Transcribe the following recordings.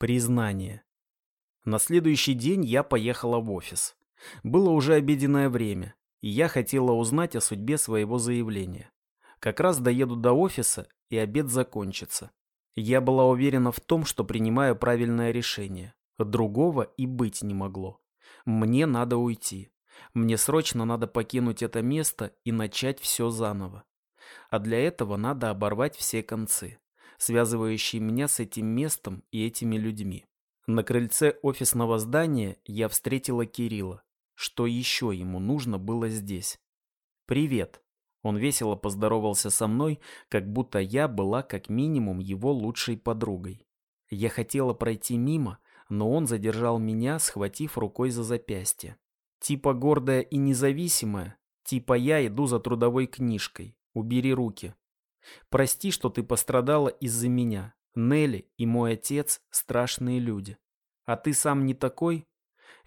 Признание. На следующий день я поехала в офис. Было уже обеденное время, и я хотела узнать о судьбе своего заявления. Как раз доеду до офиса, и обед закончится. Я была уверена в том, что принимаю правильное решение. Другого и быть не могло. Мне надо уйти. Мне срочно надо покинуть это место и начать все заново. А для этого надо оборвать все концы связывающие меня с этим местом и этими людьми. На крыльце офисного здания я встретила Кирилла. Что еще ему нужно было здесь? «Привет!» Он весело поздоровался со мной, как будто я была как минимум его лучшей подругой. Я хотела пройти мимо, но он задержал меня, схватив рукой за запястье. Типа гордая и независимая, типа я иду за трудовой книжкой. Убери руки. Прости, что ты пострадала из-за меня. Нелли и мой отец – страшные люди. А ты сам не такой?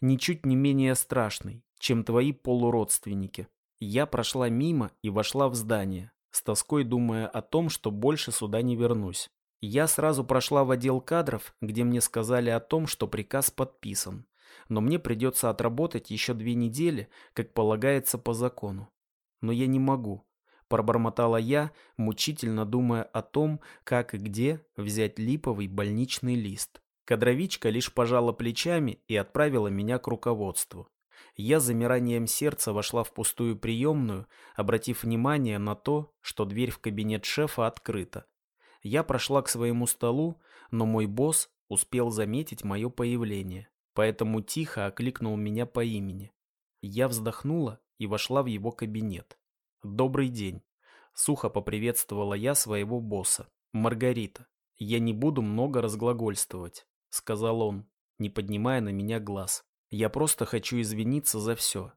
Ничуть не менее страшный, чем твои полуродственники. Я прошла мимо и вошла в здание, с тоской думая о том, что больше сюда не вернусь. Я сразу прошла в отдел кадров, где мне сказали о том, что приказ подписан. Но мне придется отработать еще две недели, как полагается по закону. Но я не могу пробормотала я, мучительно думая о том, как и где взять липовый больничный лист. Кадровичка лишь пожала плечами и отправила меня к руководству. Я замиранием сердца вошла в пустую приемную, обратив внимание на то, что дверь в кабинет шефа открыта. Я прошла к своему столу, но мой босс успел заметить мое появление, поэтому тихо окликнул меня по имени. Я вздохнула и вошла в его кабинет. «Добрый день», — сухо поприветствовала я своего босса. «Маргарита, я не буду много разглагольствовать», — сказал он, не поднимая на меня глаз. «Я просто хочу извиниться за все.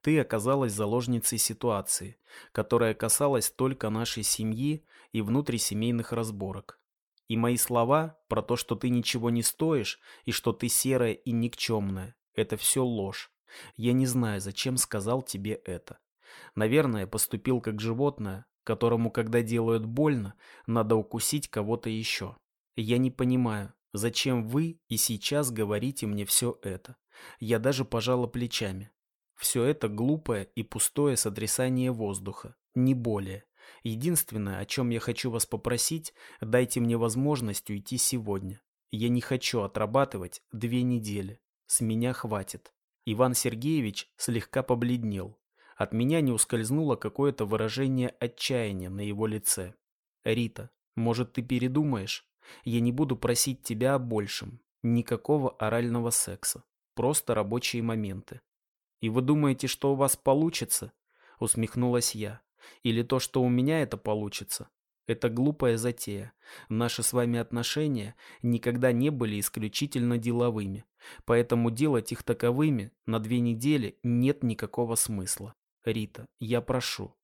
Ты оказалась заложницей ситуации, которая касалась только нашей семьи и внутрисемейных разборок. И мои слова про то, что ты ничего не стоишь и что ты серая и никчемная, это все ложь. Я не знаю, зачем сказал тебе это. Наверное, поступил как животное, которому, когда делают больно, надо укусить кого-то еще. Я не понимаю, зачем вы и сейчас говорите мне все это. Я даже пожала плечами. Все это глупое и пустое сотрясание воздуха, не более. Единственное, о чем я хочу вас попросить, дайте мне возможность уйти сегодня. Я не хочу отрабатывать две недели. С меня хватит. Иван Сергеевич слегка побледнел, от меня не ускользнуло какое-то выражение отчаяния на его лице. «Рита, может, ты передумаешь? Я не буду просить тебя о большем. Никакого орального секса. Просто рабочие моменты. И вы думаете, что у вас получится?» Усмехнулась я. «Или то, что у меня это получится? Это глупая затея. Наши с вами отношения никогда не были исключительно деловыми, поэтому делать их таковыми на две недели нет никакого смысла. Рита, я прошу.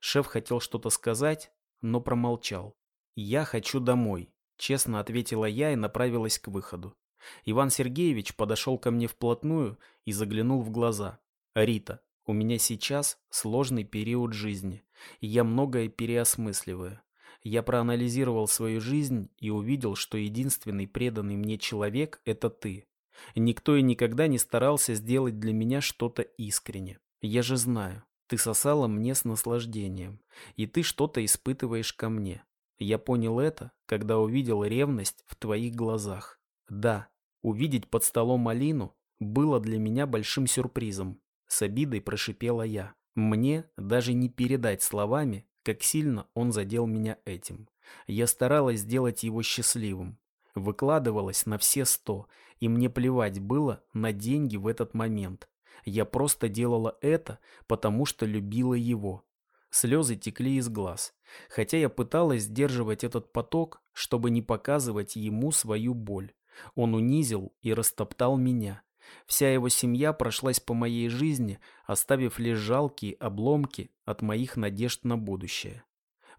Шеф хотел что-то сказать, но промолчал. Я хочу домой, честно ответила я и направилась к выходу. Иван Сергеевич подошел ко мне вплотную и заглянул в глаза. Рита, у меня сейчас сложный период жизни, я многое переосмысливаю. Я проанализировал свою жизнь и увидел, что единственный преданный мне человек – это ты. Никто и никогда не старался сделать для меня что-то искренне. Я же знаю, ты сосала мне с наслаждением, и ты что-то испытываешь ко мне. Я понял это, когда увидел ревность в твоих глазах. Да, увидеть под столом малину было для меня большим сюрпризом. С обидой прошипела я. Мне даже не передать словами, как сильно он задел меня этим. Я старалась сделать его счастливым. Выкладывалась на все сто, и мне плевать было на деньги в этот момент. Я просто делала это, потому что любила его. Слезы текли из глаз, хотя я пыталась сдерживать этот поток, чтобы не показывать ему свою боль. Он унизил и растоптал меня. Вся его семья прошлась по моей жизни, оставив лишь жалкие обломки от моих надежд на будущее.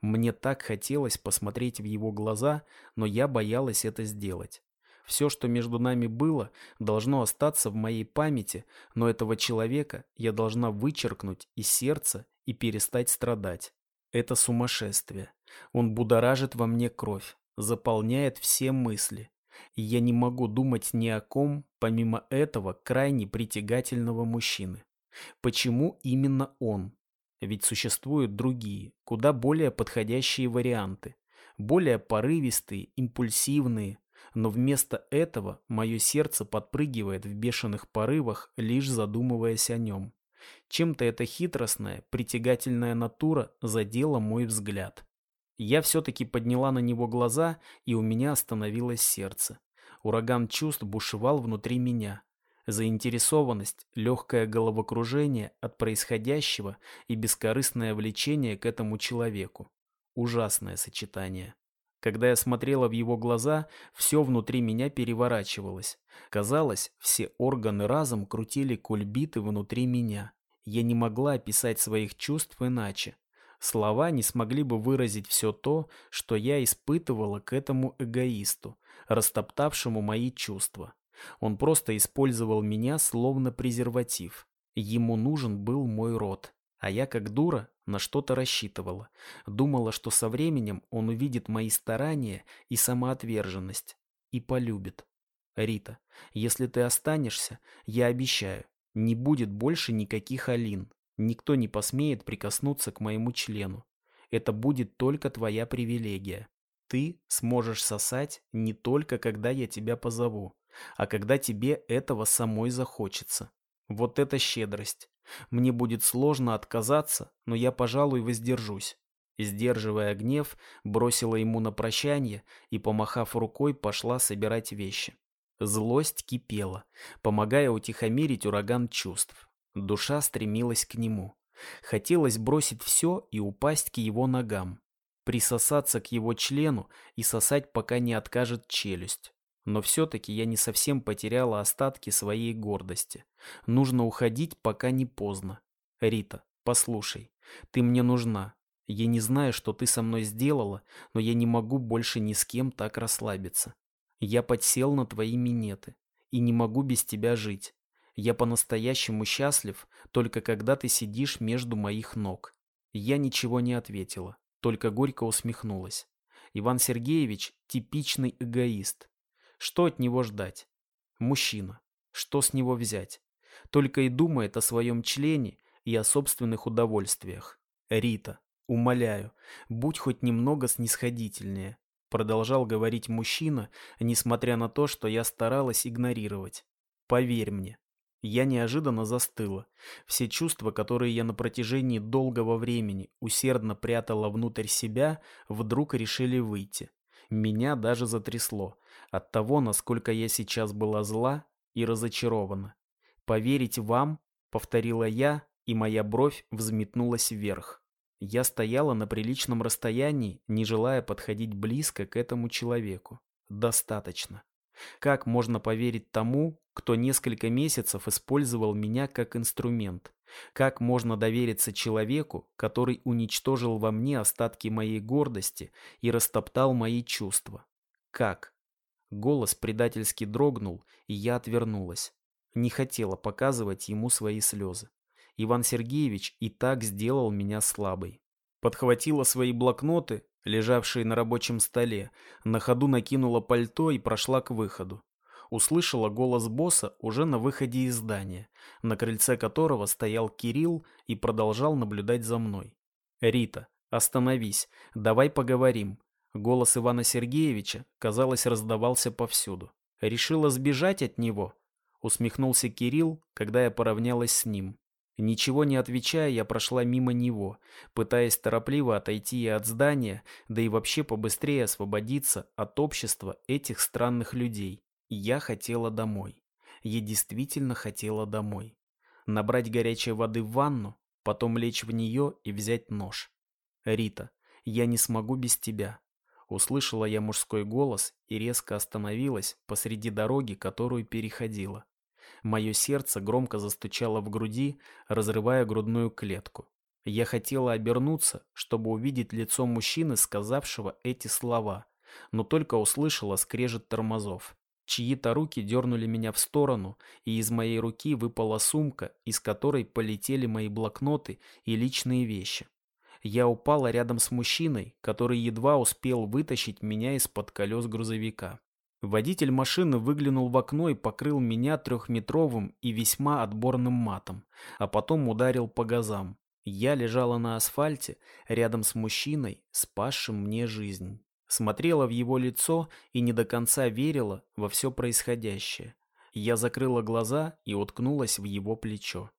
Мне так хотелось посмотреть в его глаза, но я боялась это сделать. Все, что между нами было, должно остаться в моей памяти, но этого человека я должна вычеркнуть из сердца и перестать страдать. Это сумасшествие. Он будоражит во мне кровь, заполняет все мысли. И я не могу думать ни о ком, помимо этого крайне притягательного мужчины. Почему именно он? Ведь существуют другие, куда более подходящие варианты. Более порывистые, импульсивные. Но вместо этого мое сердце подпрыгивает в бешеных порывах, лишь задумываясь о нем. Чем-то эта хитростная, притягательная натура задела мой взгляд. Я все-таки подняла на него глаза, и у меня остановилось сердце. Ураган чувств бушевал внутри меня. Заинтересованность, легкое головокружение от происходящего и бескорыстное влечение к этому человеку. Ужасное сочетание. Когда я смотрела в его глаза, все внутри меня переворачивалось. Казалось, все органы разом крутили кульбиты внутри меня. Я не могла описать своих чувств иначе. Слова не смогли бы выразить все то, что я испытывала к этому эгоисту, растоптавшему мои чувства. Он просто использовал меня словно презерватив. Ему нужен был мой род. А я, как дура, на что-то рассчитывала. Думала, что со временем он увидит мои старания и самоотверженность. И полюбит. Рита, если ты останешься, я обещаю, не будет больше никаких Алин. Никто не посмеет прикоснуться к моему члену. Это будет только твоя привилегия. Ты сможешь сосать не только когда я тебя позову, а когда тебе этого самой захочется. Вот это щедрость. Мне будет сложно отказаться, но я, пожалуй, воздержусь. Сдерживая гнев, бросила ему на прощание и, помахав рукой, пошла собирать вещи. Злость кипела, помогая утихомирить ураган чувств. Душа стремилась к нему. Хотелось бросить все и упасть к его ногам. Присосаться к его члену и сосать, пока не откажет челюсть. Но все-таки я не совсем потеряла остатки своей гордости. Нужно уходить, пока не поздно. Рита, послушай, ты мне нужна. Я не знаю, что ты со мной сделала, но я не могу больше ни с кем так расслабиться. Я подсел на твои минеты и не могу без тебя жить. Я по-настоящему счастлив, только когда ты сидишь между моих ног. Я ничего не ответила, только горько усмехнулась. Иван Сергеевич – типичный эгоист. Что от него ждать? Мужчина. Что с него взять? Только и думает о своем члене и о собственных удовольствиях. Рита, умоляю, будь хоть немного снисходительнее. Продолжал говорить мужчина, несмотря на то, что я старалась игнорировать. Поверь мне. Я неожиданно застыла. Все чувства, которые я на протяжении долгого времени усердно прятала внутрь себя, вдруг решили выйти. Меня даже затрясло от того, насколько я сейчас была зла и разочарована. «Поверить вам?» — повторила я, и моя бровь взметнулась вверх. Я стояла на приличном расстоянии, не желая подходить близко к этому человеку. Достаточно. Как можно поверить тому, кто несколько месяцев использовал меня как инструмент? Как можно довериться человеку, который уничтожил во мне остатки моей гордости и растоптал мои чувства? Как? Голос предательски дрогнул, и я отвернулась. Не хотела показывать ему свои слезы. Иван Сергеевич и так сделал меня слабой. Подхватила свои блокноты, лежавшие на рабочем столе, на ходу накинула пальто и прошла к выходу. Услышала голос босса уже на выходе из здания, на крыльце которого стоял Кирилл и продолжал наблюдать за мной. «Рита, остановись, давай поговорим. Голос Ивана Сергеевича, казалось, раздавался повсюду. «Решила сбежать от него?» Усмехнулся Кирилл, когда я поравнялась с ним. Ничего не отвечая, я прошла мимо него, пытаясь торопливо отойти от здания, да и вообще побыстрее освободиться от общества этих странных людей. Я хотела домой. Я действительно хотела домой. Набрать горячей воды в ванну, потом лечь в нее и взять нож. Рита, я не смогу без тебя. Услышала я мужской голос и резко остановилась посреди дороги, которую переходила. Мое сердце громко застучало в груди, разрывая грудную клетку. Я хотела обернуться, чтобы увидеть лицо мужчины, сказавшего эти слова, но только услышала скрежет тормозов. Чьи-то руки дернули меня в сторону, и из моей руки выпала сумка, из которой полетели мои блокноты и личные вещи. Я упала рядом с мужчиной, который едва успел вытащить меня из-под колес грузовика. Водитель машины выглянул в окно и покрыл меня трехметровым и весьма отборным матом, а потом ударил по газам. Я лежала на асфальте рядом с мужчиной, спасшим мне жизнь. Смотрела в его лицо и не до конца верила во все происходящее. Я закрыла глаза и уткнулась в его плечо.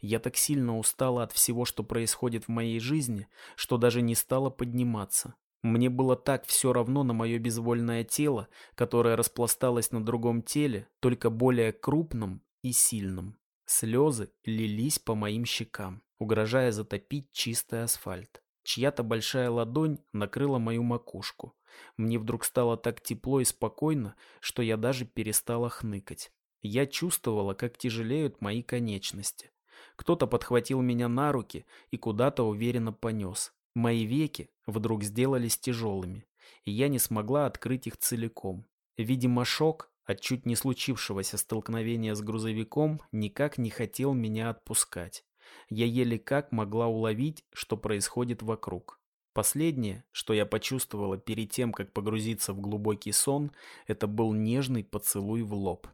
Я так сильно устала от всего, что происходит в моей жизни, что даже не стала подниматься. Мне было так все равно на мое безвольное тело, которое распласталось на другом теле, только более крупном и сильном. Слезы лились по моим щекам, угрожая затопить чистый асфальт. Чья-то большая ладонь накрыла мою макушку. Мне вдруг стало так тепло и спокойно, что я даже перестала хныкать. Я чувствовала, как тяжелеют мои конечности. Кто-то подхватил меня на руки и куда-то уверенно понес. Мои веки вдруг сделались тяжелыми, и я не смогла открыть их целиком. Видимо, шок от чуть не случившегося столкновения с грузовиком никак не хотел меня отпускать. Я еле как могла уловить, что происходит вокруг. Последнее, что я почувствовала перед тем, как погрузиться в глубокий сон, это был нежный поцелуй в лоб.